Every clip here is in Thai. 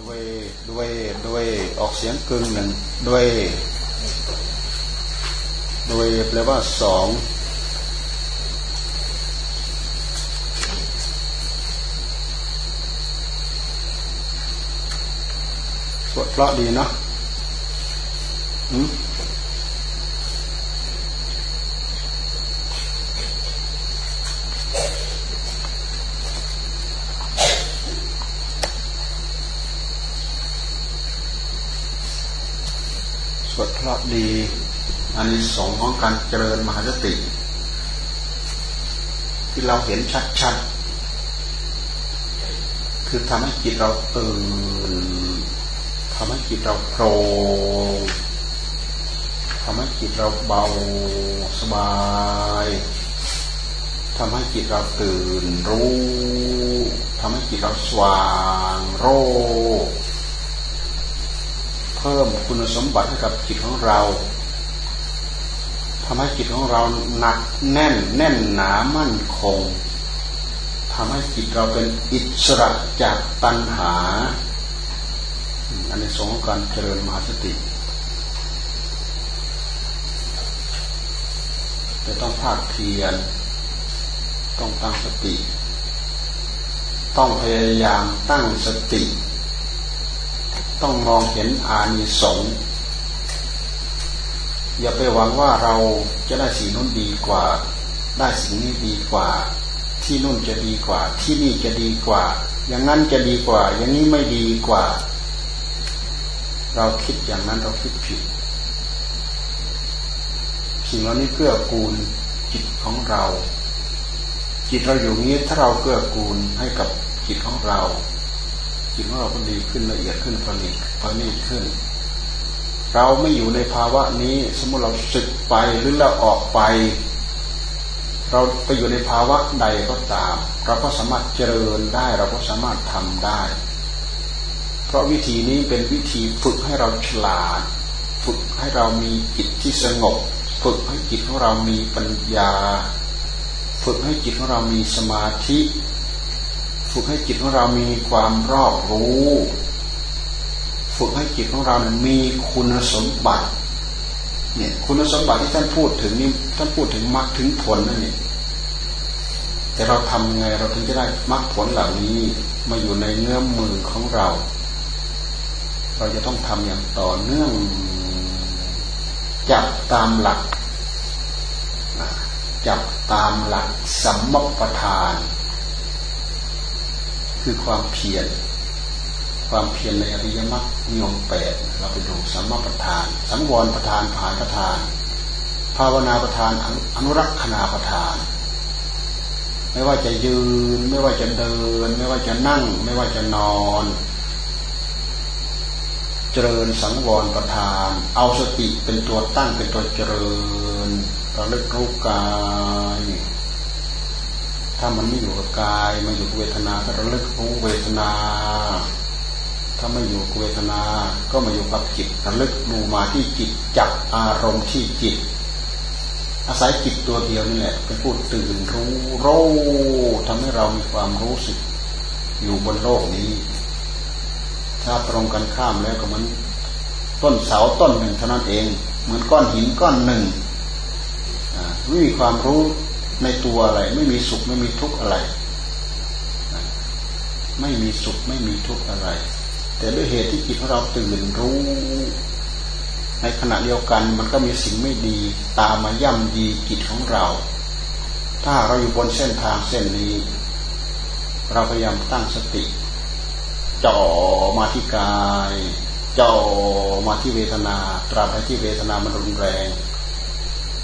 ด้วยด้วยด้วยออกเสียงกึ่งหนึ่งด้วยด้วยแปลว่าสองสวดเพราะดีเนาะอืมวดเพ ราะดีอันนี้สองของการเจริญมหาสติ ที่เราเห็นชัดๆ คือทำให้จิตเราตื่นทำให้จิตเราโปร่งทำให้จิตเราเบาสบายทำให้จิตเราตื่นรู้ทำให้จิตเราสว่างโร เพิ่มคุณสมบัติให้กับจิตของเราทำให้จิตของเราหนักแน่นแน่นหนามั่นคงทำให้จิตเราเป็นอิสระจากตัณหา อันนี้สงการเจริญมหาสติจะต้องภาคเพียรต้องตั้งสติ ต้องพยายามตั้งสติ ต้องมองเห็นอานิสงส์อย่าไปหวังว่าเราจะได้สิ่งนู้นดีกว่า ได้สิ่งนี้ดีกว่า ที่นู่นจะดีกว่า ที่นี่จะดีกว่า อย่างนั้นจะดีกว่า อย่างนี้ไม่ดีกว่า เราคิดอย่างนั้นเราคิดผิดสิ่งเหล่านี้เกื้อกูลจิตของเรา จิตเราอยู่นี้ถ้าเราเกื้อกูลให้กับจิตของเรา จิตของเราก็ดีขึ้นละเอียดขึ้นประณีตประณีตขึ้น เราไม่อยู่ในภาวะนี้ สมมติเราสึกไปหรือเราออกไป เราไปอยู่ในภาวะใดก็ตาม เราก็สามารถเจริญได้ เราก็สามารถทำได้ เพราะวิธีนี้เป็นวิธีฝึกให้เราฉลาด ฝึกให้เรามีจิตที่สงบ ฝึกให้จิตของเรามีปัญญา ฝึกให้จิตของเรามีสมาธิ ฝึกให้จิตของเรามีความรอบรู้ ฝึกให้จิตของเรามีคุณสมบัติเนี่ยคุณสมบัติที่ท่านพูดถึงนี่ท่านพูดถึงมรรคถึงผลนั่นเองแต่เราทำไงเราถึงจะได้มรรคผลเหล่านี้มาอยู่ในเนื้อมือของเรา เราจะต้องทำอย่างต่อเนื่องจับตามหลักจับตามหลักสัมมปทาน คือความเพียรความเพียรในอริยมรรคนิยมแปดเราไปดูสัมมาประธาน สังวรประธานผานประธาน ภาวนาประธานอนุรักษณาประธาน ไม่ว่าจะยืน ไม่ว่าจะเดิน ไม่ว่าจะนั่ง ไม่ว่าจะนอน เจริญสังวรประธาน เอาสติเป็นตัวตั้งเป็นตัวเจริญระลึกรู้กาย ถ้ามันไม่อยู่กับกายมันอยู่กับเวทนาก็ระลึกรู้เวทนา ถ้าไม่อยู่กับเวทนา ก็มาอยู่กับจิตระลึกดูมาที่จิตจับอารมณ์ที่จิต อาศัยจิตตัวเดียวนี่แหละเป็นผู้ตื่นรู้รู้ทำให้เรามีความรู้สึก อยู่บนโลกนี้ ถ้าตรงกันข้ามแล้วก็มันต้นเสาต้นหนึ่งเท่านั้นเอง เหมือนก้อนหินก้อนหนึ่งไม่มีความรู้ ในตัวอะไร ไม่มีสุขไม่มีทุกข์อะไร ไม่มีสุขไม่มีทุกข์อะไร แต่ด้วยเหตุที่จิตของเราตื่นรู้ ในขณะเดียวกันมันก็มีสิ่งไม่ดี ตามมาย่ำดีจิตของเรา ถ้าเราอยู่บนเส้นทางเส้นนี้ เราพยายามตั้งสติจ่อมาที่กายจ่อมาที่เวทนา ตราบใดที่เวทนามันรุนแรง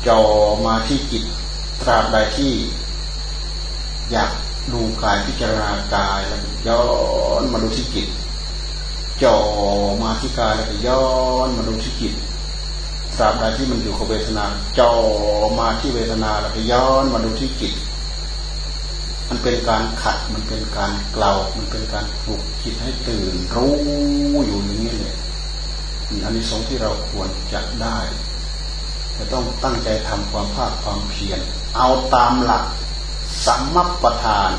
จ่อมาที่จิต ตราบใดที่ อยากดูกายพิจารณากายแล้วย้อนมาดูที่จิตจ่อมาที่กายแล้วย้อนมาดูที่จิตตราบใดที่มันอยู่กับเวทนาจ่อมาที่เวทนาแล้วย้อนมาดูที่จิต มันเป็นการขัด มันเป็นการเกลามันเป็นการปลุกจิตให้ตื่นรู้อยู่อย่างนี้เลยอันนี้สงที่เราควรจะได้ จะต้องตั้งใจทำความภาคความเพียรเอาตามหลักสัมมัปทาน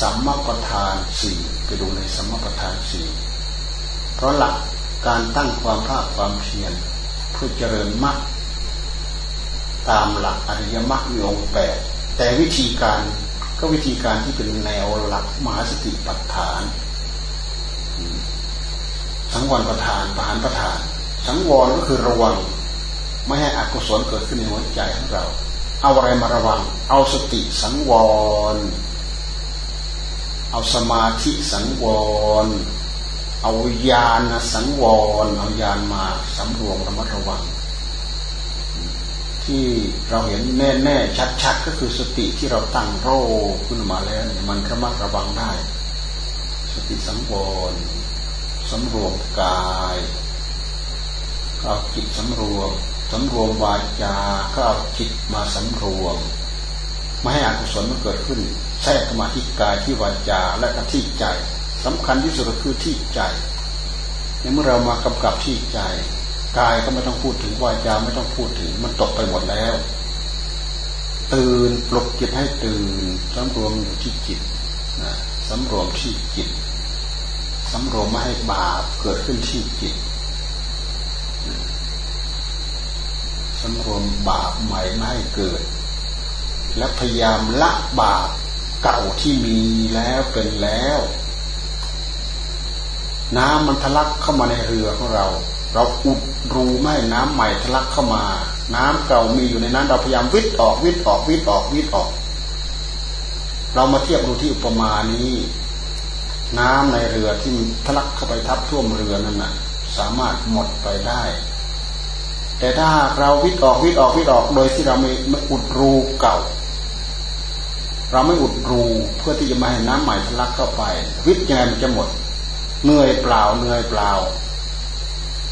สัมมประธานสี่ไปดูในสัมมประธานสี่เพราะหลักการตั้งความภาคความเพียรเพื่อเจริญมรรคตามหลักอริยมรรคมีองค์แปดแต่วิธีการก็วิธีการที่เป็นแนวหลักมหาสติปัฏฐาน สังวรประธานประหารประธาน สังวรก็คือระวัง ไม่ให้อกุศลเกิดขึ้นในหัวใจของเรา เอาอะไรมาระวัง เอาสติสังวร เอาสมาธิสังวร เอาญาณสังวร เอาญาณมาสำรวมระมัดระวัง ที่เราเห็นแน่แน่ชัดๆ ก็คือสติที่เราตั้งโรขึ้นมาแล้วมันระมัดระวังได้ สติสังวรสำรวมกายก็เอาจิตสำรวม สำรวมวาจาก็เอาจิตมาสำรวมไม่ให้อกุศลมันเกิดขึ้นแทรกมาที่กายที่วาจาและก็ที่ใจสำคัญที่สุดก็คือที่ใจในเมื่อเรามากำกับที่ใจกายก็ไม่ต้องพูดถึงวาจาไม่ต้องพูดถึงมันตกไปหมดแล้ว ตื่นปลุกจิตให้ตื่นสำรวมอยู่ที่จิตนะสำรวมที่จิตสำรวมไม่ให้บาปเกิดขึ้นที่จิต สำรวมบาปใหม่ไม่ให้เกิด และพยายามละบาปเก่าที่มีแล้วเป็นแล้ว น้ำมันทะลักเข้ามาในเรือของเรา เราอุดรูไม่น้ำใหม่ทะลักเข้ามา น้ำเก่ามีอยู่ในนั้น เราพยายามวิทย์ออกวิทย์ออกวิทย์ออกวิทย์ออก เรามาเทียบดูที่อุปมานี้น้ำในเรือที่ทะลักเข้าไปทับท่วมเรือนั่นนะสามารถหมดไปได้ แต่ถ้าเราวิทย์ออกวิทย์ออกวิทย์ออกโดยที่เราไม่ไม่อุดรูเก่า เราไม่อุดรูเพื่อที่จะมาให้น้ำใหม่ทะลักเข้าไป วิทย์ยังไงมันจะหมดเหนื่อยเปล่าเหนื่อยเปล่า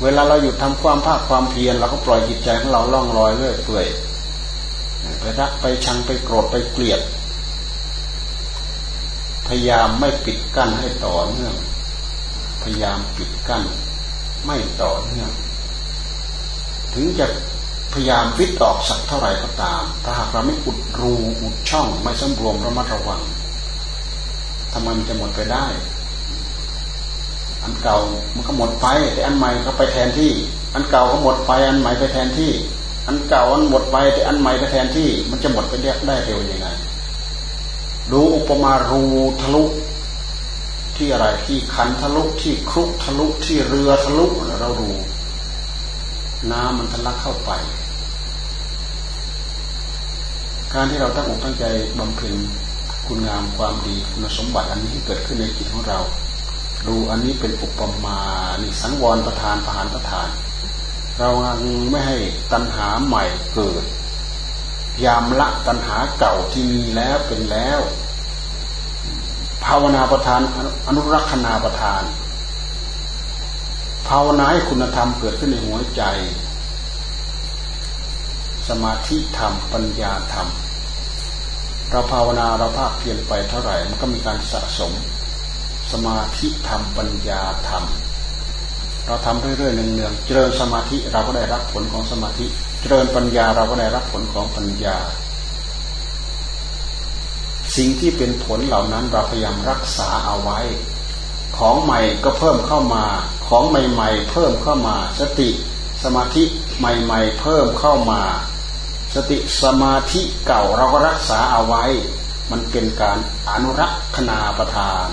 เวลาเราหยุดทำความภาคความเพียรเราก็ปล่อยจิตใจของเราล่องลอยเรื่อยเปื่อยไปรักไปชังไปโกรธไปเกลียด พยายามไม่ปิดกั้นให้ต่อเนื่อง พยายามปิดกั้นไม่ต่อเนื่อง ถึงจะพยายามวิตออกสักเท่าไหร่ก็ตาม ถ้าหากเราไม่อุดรูอุดช่องไม่สำรวมระมัดระวังทำไมมันจะหมดไปได้ อันเก่ามันก็หมดไป แต่อันใหม่ก็ไปแทนที่ อันเก่าก็หมดไป อันใหม่ไปแทนที่ อันเก่าอันหมดไป แต่อันใหม่ไปแทนที่ มันจะหมดไปเรียกได้เร็วยังไงดูอุปมารูทะลุ ที่อะไรที่คันทะลุที่ครุกทะลุที่เรือทะลุเราดู น้ำมันทะลักเข้าไป การที่เราตั้งอกตั้งใจบำเพ็ญคุณงามความดีคุณสมบัติอันนี้ที่เกิดขึ้นในจิตของเรา ดูอันนี้เป็นอุปมานี่สังวรประธานประหารประธาน เราไม่ให้ตัณหาใหม่เกิด ยามละตัณหาเก่าที่มีแล้วเป็นแล้ว ภาวนาประธานอนุรักษณาประธาน ภาวนาให้คุณธรรมเกิดขึ้นในหัวใจ สมาธิธรรมปัญญาธรรม เราภาวนาเราภาคเพียรไปเท่าไหร่มันก็มีการสะสม สมาธิธรรมปัญญาธรรม เราทำเรื่อยๆเนืองๆเจริญสมาธิเราก็ได้รับผลของสมาธิ เจริญปัญญาเราก็ได้รับผลของปัญญา สิ่งที่เป็นผลเหล่านั้นเราพยายามรักษาเอาไว้ ของใหม่ก็เพิ่มเข้ามา ของใหม่ๆ เพิ่มเข้ามา สติสมาธิใหม่ๆ เพิ่มเข้ามา สติสมาธิเก่าเราก็รักษาเอาไว้ มันเป็นการอนุรักษณาประทาน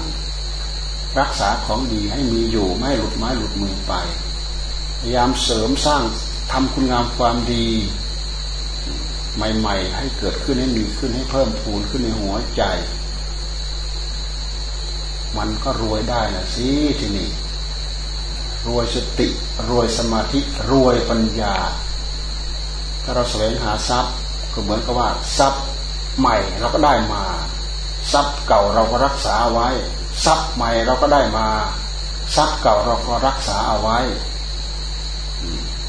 รักษาของดีให้มีอยู่ไม่หลุดไม้หลุดมือไปพยายามเสริมสร้างทำคุณงามความดี ใหม่ ๆ ให้เกิดขึ้นให้มีขึ้นให้เพิ่มพูนขึ้นในหัวใจ มันก็รวยได้นะสิทีนี้ รวยสติ รวยสมาธิ รวยปัญญา ถ้าเราแสวงหาทรัพย์ก็เหมือนกับว่าทรัพย์ใหม่เราก็ได้มา ทรัพย์เก่าเราก็รักษาไว้ ทรัพย์ใหม่เราก็ได้มา ทรัพย์เก่าเราก็รักษาเอาไว้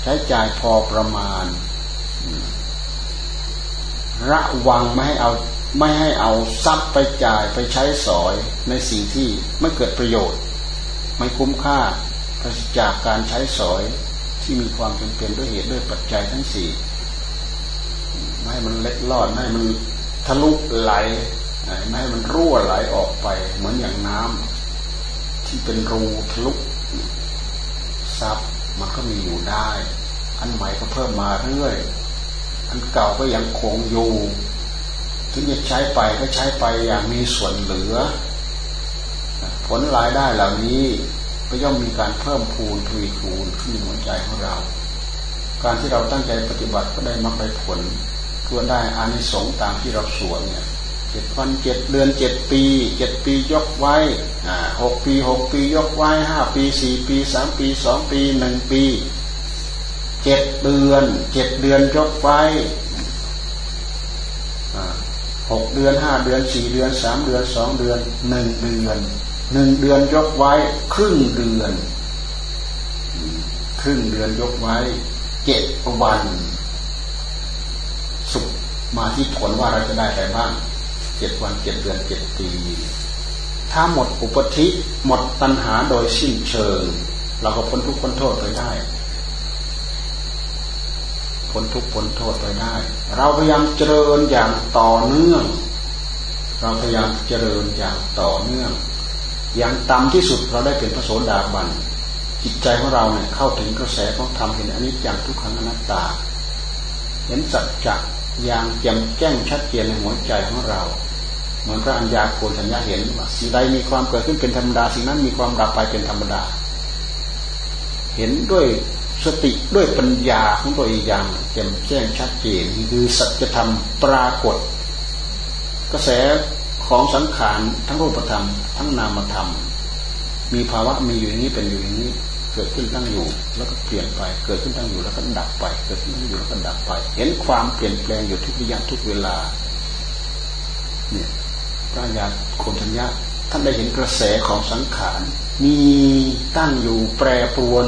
ใช้จ่ายพอประมาณ ระวังไม่ให้เอาไม่ให้เอาทรัพย์ไปจ่ายไปใช้สอยในสิ่งที่ไม่เกิดประโยชน์ ไม่คุ้มค่า จากการใช้สอยที่มีความจำเป็นด้วยเหตุด้วยปัจจัยทั้งสี่ไม่ให้มันเล็ดลอดไม่ให้มันทะลุไหลไม่ให้มันรั่วไหลออกไป เหมือนอย่างน้ำที่เป็นรูทะลุซับมันก็มีอยู่ได้ อันใหม่ก็เพิ่มมาเรื่อยอันเก่าก็ยังคงอยู่ ถึงจะใช้ไปก็ใช้ไปอย่างมีส่วนเหลือ ผลรายได้เหล่านี้ ก็ย่อมมีการเพิ่มพูนทวีคูณขึ้นในหัวใจของเรา การที่เราตั้งใจปฏิบัติก็ได้มรรคได้ผลเพื่อได้อานิสงส์ตามที่เราสวดเนี่ยเจ็ดวันเจ็ดเดือนเจ็ดปีเจ็ดปียกไว้อ่าหกปีหกปียกไว้ห้าปีสี่ปีสามปีสองปีหนึ่งปีเจ็ดเดือนเจ็ดเดือนยกไว้หกเดือนห้าเดือนสี่เดือนสามเดือนสองเดือนหนึ่งเดือน หนึ่งเดือนยกไว้ ครึ่งเดือน ครึ่งเดือนยกไว้เจ็ดวัน สุขมาที่ผลว่าเราจะได้อะไรบ้างเจ็ดวันเจ็ดเดือนเจ็ดปีถ้าหมดอุปธิหมดตัณหาโดยสิ้นเชิง เราก็พ้นทุกข์พ้นโทษไปได้พ้นทุกข์พ้นโทษไปได้ เราพยายามเจริญอย่างต่อเนื่อง เราพยายามเจริญอย่างต่อเนื่อง อย่างต่ำที่สุดเราได้เป็นพระโสดาบันจิตใจของเราเนี่ยเข้าถึงกระแสของธรรมเห็นอนิจจังทุกขังอนัตตา เห็นสัจจะอย่างแจ่มแจ้งชัดเจนในหัวใจของเราเหมือนพระอัญญาโกณทัญญาเห็นว่าสิ่งใดมีความเกิดขึ้นเป็นธรรมดาสิ่งนั้นมีความดับไปเป็นธรรมดา เห็นด้วยสติด้วยปัญญาของตัวเองอย่างแจ่มแจ้งชัดเจนคือสัจธรรมปรากฏ กระแส ของสังขารทั้งรูปธรรม ทั้งนามธรรม มีภาวะมีอยู่อย่างนี้เป็นอยู่อย่างนี้ เกิดขึ้นตั้งอยู่ แล้วก็เปลี่ยนไป เกิดขึ้นตั้งอยู่แล้วก็ดับไป เกิดขึ้นตั้งอยู่แล้วก็ดับไป เห็นความเปลี่ยนแปลงอยู่ทุกระยะทุกเวลา เนี่ยพระญาโคมทัญญาท่านได้เห็นกระแสของสังขารมีตั้งอยู่แปรปรวน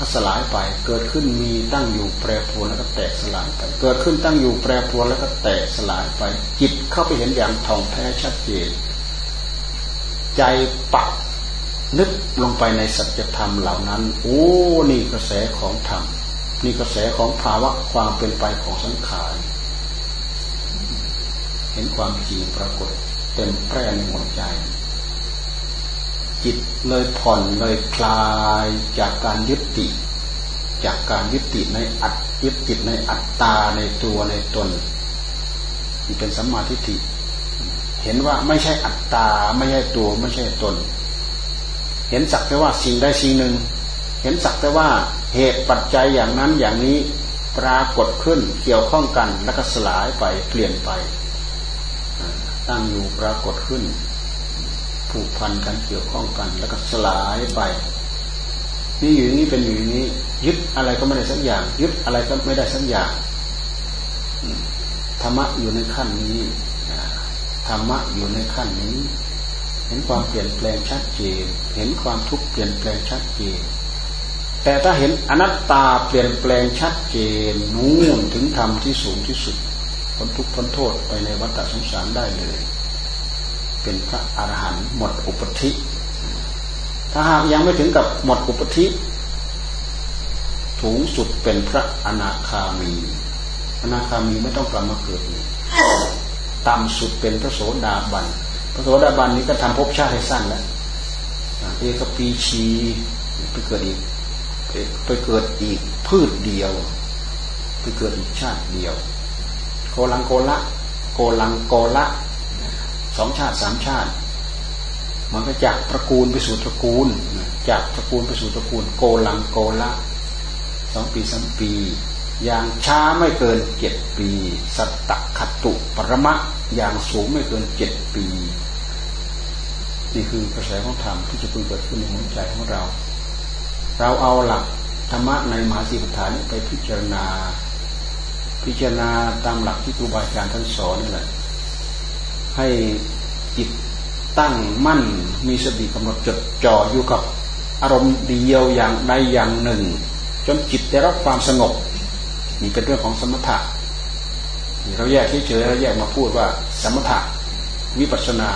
ก็สลายไป เกิดขึ้นมีตั้งอยู่แปรปรวนแล้วก็แตกสลายไป เกิดขึ้นตั้งอยู่แปรปรวนแล้วก็แตกสลายไป จิตเข้าไปเห็นอย่างท่องแท้ชัดเจน ใจปักนึกลงไปในสัจธรรมเหล่านั้น โอ้นี่กระแสของธรรมนี่กระแสของภาวะความเป็นไปของสังขารเห็นความจริงปรากฏเต็มแพร่ในหัวใจ จิตเลยผ่อนเลยคลายจากการยึดติดจากการยึดติดในอัตยึดติดในอัตตาในตัวในตนนี่เป็นสัมมาทิฏฐิเห็นว่าไม่ใช่อัตตาไม่ใช่ตัวไม่ใช่ตน เห็นสักแต่ว่าสิ่งใดสิ่งหนึ่ง เห็นสักแต่ว่าเหตุปัจจัยอย่างนั้นอย่างนี้ปรากฏขึ้นเกี่ยวข้องกันแล้วก็สลายไปเปลี่ยนไป ตั้งอยู่ปรากฏขึ้น ผูกพันกันเกี่ยวข้องกัน แล้วก็สลายไปนี่อยู่นี้เป็นอยู่นี้ ยึดอะไรก็ไม่ได้สักอย่าง ยึดอะไรก็ไม่ได้สักอย่างธรรมะอยู่ในขั้นนี้ธรรมะอยู่ในขั้นนี้ เห็นความเปลี่ยนแปลงชัดเจนเห็นความทุกข์เปลี่ยนแปลงชัดเจนแต่ถ้าเห็นอนัตตาเปลี่ยนแปลงชัดเจนนู่นถึงธรรมที่สูงที่สุดพ้นทุกข์พ้นโทษไปในวัฏสงสารได้เลย เป็นพระอรหันต์หมดอุปธิ ถ้าหากยังไม่ถึงกับหมดอุปธิถูงสุดเป็นพระอนาคามี อนาคามีไม่ต้องกลับมาเกิดต่ำสุดเป็นพระโสดาบัน พระโสดาบันนี้ก็ทำภพชาติให้สั้นแล้วเอกปีชีไปเกิดอีกไปเกิดอีกพืชเดียว ไปเกิดอีกชาติเดียว โกลังโกละ โกลังโกละ สองชาติสามชาติ มันก็จากตระกูลไปสู่ตระกูล จากตระกูลไปสู่ตระกูล โกลังโกละสองปีสามปี อย่างช้าไม่เกินเจ็ดปี สัตตะขตุปรมะอย่างสูงไม่เกินเจ็ดปี นี่คือกระแสของธรรมที่จะพึงเกิดขึ้นในหัวใจของเรา เราเอาหลักธรรมะในมหาสีปฐานไปพิจารณา พิจารณาตามหลักที่ครูบาอาจารย์ท่านสอนนี่แหละ ให้จิตตั้งมั่นมีสติกำหนดจดจ่ออยู่กับอารมณ์เดียวอย่างใดอย่างหนึ่ง จนจิตได้รับความสงบนี่เป็นเรื่องของสมถะเราแยกเฉยๆเราแยกมาพูดว่าสมถะวิปัสนา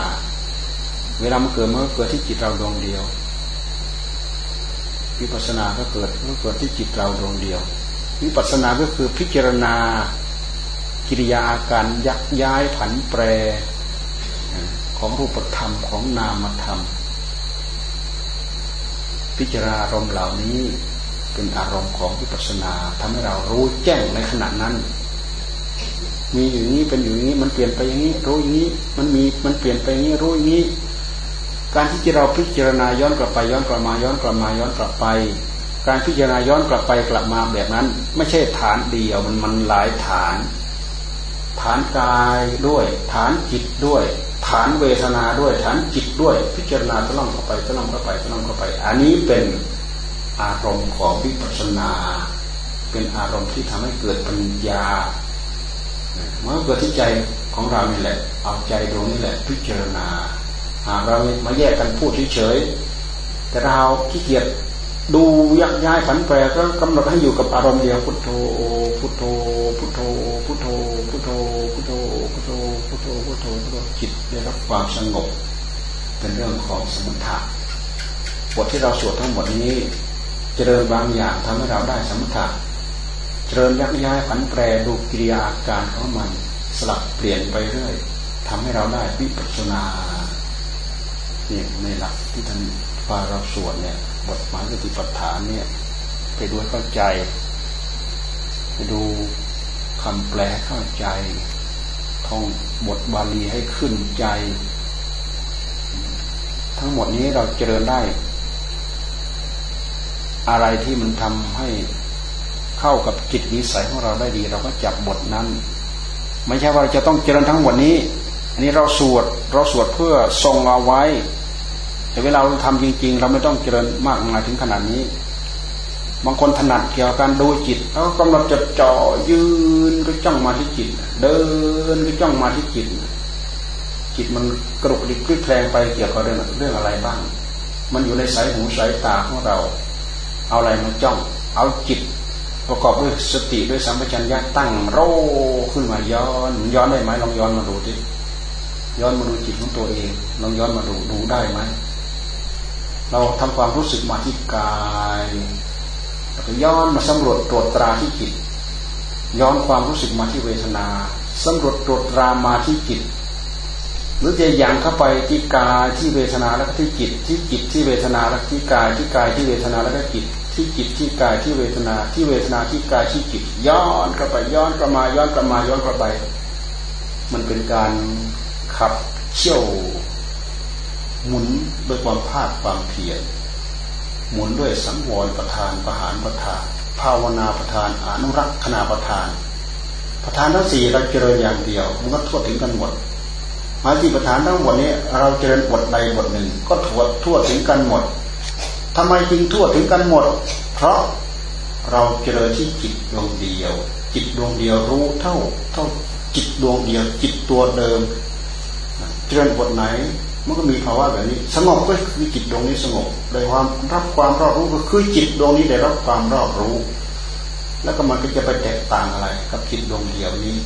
เวลามันเกิดมันก็เกิดที่จิตเราดวงเดียว วิปัสนาก็เกิดมันเกิดที่จิตเราดวงเดียว วิปัสนาก็คือพิจารณากิริยาอาการยักย้ายผันแปร ของรูปธรรมของนามธรรม พิจารณาอารมณ์เหล่านี้เป็นอารมณ์ของวิปัสสนาทำให้เรารู้แจ้งในขณะนั้น มีอย่างนี้เป็นอย่างนี้มันเปลี่ยนไปอย่างนี้ รู้อย่างนี้มันมีมันเปลี่ยนไปอย่างนี้รู้อย่างนี้ การที่เราพิจารณาย้อนกลับไปย้อนกลับมาย้อนกลับมาย้อนกลับไป การพิจารณาย้อนกลับไปกลับมาแบบนั้น ไม่ใช่ฐานเดียวมันมันหลายฐาน ฐานกายด้วย ฐานจิตด้วย ฐานเวทนาด้วยฐานจิตด้วย พิจารณาตะล่อมเข้าไปตะล่อมเข้าไปตะล่อมเข้าไป อันนี้เป็นอารมณ์ของวิปัสสนา เป็นอารมณ์ที่ทำให้เกิดปัญญาเมื่อเกิดที่ใจของเรานี่แหละ เอาใจดวงนี้แหละพิจารณาหากเรามาแยกกันพูดเฉยๆแต่เราขี้เกียจดูยักย้ายผันแปรก็กำหนดให้อยู่กับอารมณ์เดียวพุทโธพุทโธพุทโธพุทโธพุทโธพุทโธพุทโธพุทโธพุทโธพุทโธ จิตได้รับความสงบ เป็นเรื่องของสมถะบทที่เราสวดทั้งหมดนี้ เจริญบางอย่างทำให้เราได้สมถะเจริญยักย้ายผันแปรดูกิริยาการของมัน สลับเปลี่ยนไปเรื่อยทำให้เราได้วิปัสสนาเนี่ยในหลักที่ท่านฟาเราสวดเนี่ยบทหมายปฏิปฐานเนี่ยไปดูเข้าใจ ไปดูคำแปลเข้าใจ ท่องบทบาลีให้ขึ้นใจ ทั้งหมดนี้เราเจริญได้ อะไรที่มันทำให้เข้ากับจิตนิสัยของเราได้ดี เราก็จับบทนั้น ไม่ใช่ว่าเราจะต้องเจริญทั้งหมดนี้ อันนี้เราสวดเราสวดเพื่อทรงเอาไว้ แต่เวลาเราทำจริง ๆ เราไม่ต้องเจริญมากมายถึงขนาดนี้ บางคนถนัดเกี่ยวกับการดูจิตเขากำลังจะจ่อยืนก็จ้องมาที่จิต เดินก็จ้องมาที่จิต จิตมันกระดุกดิกคลิกแคลงไปเกี่ยวกับเรื่องเรื่องอะไรบ้าง มันอยู่ในสายหูสายตาของเรา เอาอะไรมาจ้อง เอาจิต ประกอบด้วยสติด้วยสัมปชัญญะตั้งโรขึ้นมาย้อนย้อนได้ไหมลองย้อนมาดูดิย้อนมาดูจิตของตัวเองลองย้อนมาดูดูได้ไหมเราทำความรู้สึกมาที่กาย ย้อนมาสำรวจตรวจตราที่จิต ย้อนความรู้สึกมาที่เวทนาสำรวจตรวจตรามาที่จิต หรือจะยังเข้าไปที่กายที่เวทนาแล้วก็ที่จิต ที่จิตที่เวทนาแล้วที่กายที่กายที่เวทนาแล้วก็จิต ที่จิตที่กายที่เวทนา ที่เวทนาที่กายที่จิต ย้อนกลับไปย้อนกลับมาย้อนกลับมาย้อนกลับไป มันเป็นการขับเชี่ยวหมุนด้วยความภาคความเพียร หมุนด้วยสังวรประธานประหารประธาน ภาวนาประธานอนุรักษณาประธาน ประธานทั้งสี่เราเจริญอย่างเดียวมันก็ทั่วถึงกันหมดมาติปฐานทั้งหมดนี้เราเจริญบทใดบทหนึ่ง ก็ทั่วทั่วถึงกันหมดทำไมจึงทั่วถึงกันหมด เพราะเราเจริญที่จิตดวงเดียว จิตดวงเดียวรู้เท่าเท่าจิตดวงเดียวจิตตัวเดิม เจริญบทไหน มันก็มีภาวะแบบนี้ สงบก็คือจิตดวงนี้สงบได้ความรับความรอบรู้ก็คือจิตดวงนี้ได้รับความรอบรู้ แล้วก็มันก็จะไปแตกต่างอะไร กับจิตดวงเดียวนี้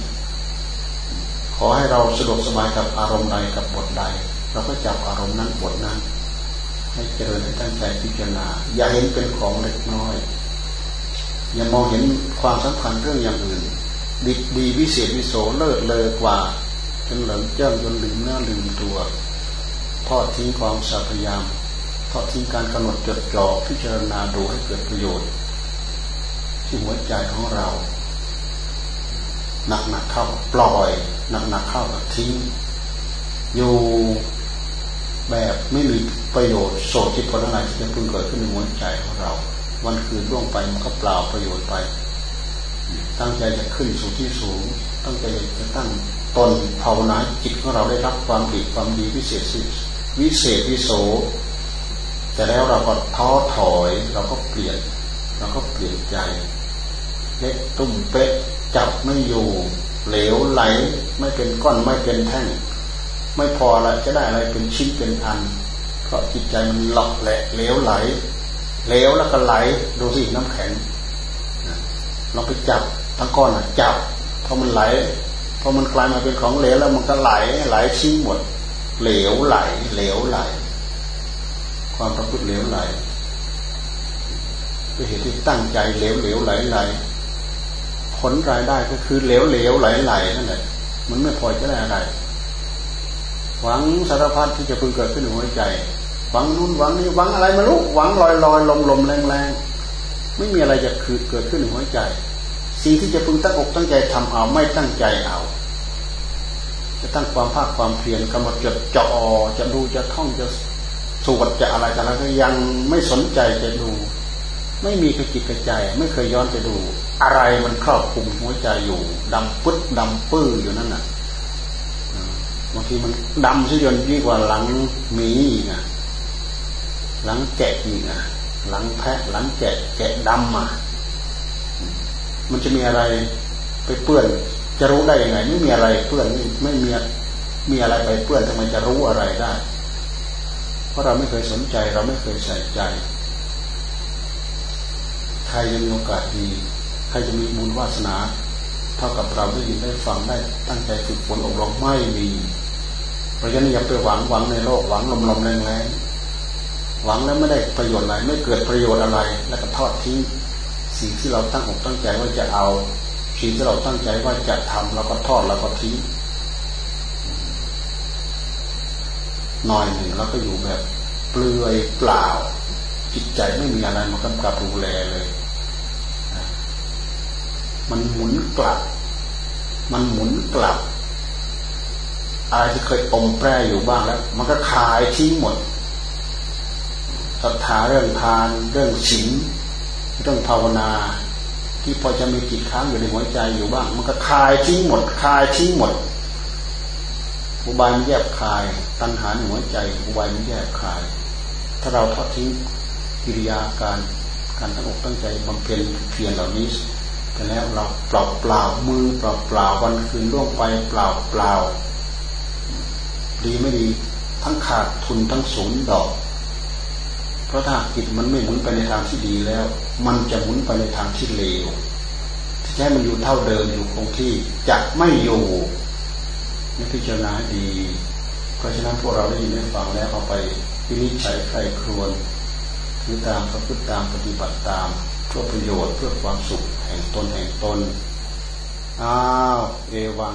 ขอให้เราสะดวกสบายกับอารมณ์ใดกับบทใด เราก็จับอารมณ์นั้นบทนั้น ให้เจริญให้ตั้งใจพิจารณา อย่าเห็นเป็นของเล็กน้อย อย่ามองเห็นความสำคัญเรื่องอย่างอื่นดีดีวิเศษวิโสเลิศเลอกว่าจนเหลิมเจ้าจนลืมหน้าลืมตัว ทอดทิ้งความสาพยายามทอดทิ้งการกำหนดจดจ่อพิจารณาดูให้เกิดประโยชน์ ที่หัวใจของเราหนักหนักเข้าปล่อยหนักหนักเข้าทิ้งอยู่แบบไม่มีประโยชน์โสดที่ผลอะไรที่จะพึงเกิดขึ้นในหัวใจของเรา วันคืนล่วงไปมันก็เปล่าประโยชน์ไป ตั้งใจจะขึ้นสู่ที่สูง ตั้งใจจะตั้งตนภาวนาจิตของเราได้รับความดีความดีวิเศษสิ วิเศษวิโส แต่แล้วเราก็ท้อถอย เราก็เปลี่ยน เราก็เปลี่ยนใจเละตุ้มเป๊ะจับไม่อยู่ เหลวไหล ไม่เป็นก้อนไม่เป็นแท่ง ไม่พอละจะได้อะไรเป็นชิ้นเป็นอัน เพราะจิตใจมันหลอกแหละเหลวไหลเหลวแล้วก็ไหลดูสิน้ำแข็งเราไปจับทั้งก้อนจับพอมันไหลพอมันกลายมาเป็นของเหลวแล้วมันก็ไหลไหลชิ้นหมด เหลวไหล เหลวไหล ความประพฤติเหลวไหลเป็นเหตุที่ตั้งใจเหลวเหลวไหลไหลผลรายได้ก็คือเหลวเหลวไหลไหลนั่นแหละมันไม่พอจะได้อะไร หวังสารพัดที่จะพึงเกิดขึ้นในหัวใจหวังนู่นหวังนี่หวังอะไรไม่รู้หวังลอยลอยลมลมแรงแรงไม่มีอะไรจะคือเกิดขึ้นในหัวใจ สิ่งที่จะพึงตั้งอกตั้งใจทำเอาไม่ตั้งใจเอา จะตั้งความภาคความเพียรกำหนดจดจ่อจะดูจะท่องจะสวดจะอะไรแต่ละก็ยังไม่สนใจจะดู ไม่มีกระจิตกระใจ ไม่เคยย้อนไปดู อะไรมันครอบคลุมหัวใจอยู่ดำปึ๊ดดำปื้ออยู่นั่นน่ะบางทีมันดำซะจนยิ่งกว่าหลังมีอีกนะหลังแกะอีกนะหลังแพะหลังแกะแกะดำมามันจะมีอะไรไปเปื้อน จะรู้ได้ยังไงไม่มีอะไรเปื้อนไม่ไม่มีมีอะไรไปเปื้อนทำไมจะรู้อะไรได้ เพราะเราไม่เคยสนใจเราไม่เคยใส่ใจ ใครจะมีโอกาสดีใครจะมีบุญวาสนา เท่ากับเราได้ยินได้ฟังได้ตั้งใจฝึกฝนอบรมไม่มีเพราะฉะนั้นอย่าไปหวังหวังในโลกหวังลมลมแรงแรงหวังแล้วไม่ได้ประโยชน์อะไรไม่เกิดประโยชน์อะไร แล้วก็ทอดทิ้งสิ่งที่เราตั้งอกตั้งใจว่าจะเอา สิ่งที่เราตั้งใจว่าจะทำเราก็ทอดเราก็ทิ้งหน่อยหนึ่งเราก็อยู่แบบเปลือยเปล่า จิตใจไม่มีอะไรมากำกับดูแลเลย มันหมุนกลับ มันหมุนกลับ อะไรที่เคยอมแปรอยู่บ้างแล้ว มันก็คายทิ้งหมดศรัทธาเรื่องทาน เรื่องศีลเรื่องภาวนา ที่พอจะมีจิตค้างอยู่ในหัวใจอยู่บ้าง มันก็คายทิ้งหมดคายทิ้งหมดอุบายมันแยบคาย ตัณหาในหัวใจอุบายมันแยบคาย ถ้าเราทอดทิ้งกิริยาการการตั้งอกตั้งใจบำเพ็ญเพียรเหล่านี้ไปแล้วเราเปล่าเปล่ามือเปล่าเปล่าวันคืนล่วงไปเปล่าเปล่าดีไม่ดีทั้งขาดทุนทั้งสูญดอก เพราะถ้าจิตมันไม่หมุนไปในทางที่ดีแล้ว มันจะหมุนไปในทางที่เลวที่แท้มันอยู่เท่าเดิมอยู่คงที่จะไม่อยู่นี่พิจารณาดี เพราะฉะนั้นพวกเราได้ยินได้ฟังแล้วเอาไปพินิจฉัยใครครวนคือตามประพฤติตามปฏิบัติตามเพื่อประโยชน์เพื่อความสุขแห่งตนแห่งตนอ้าวเอวัง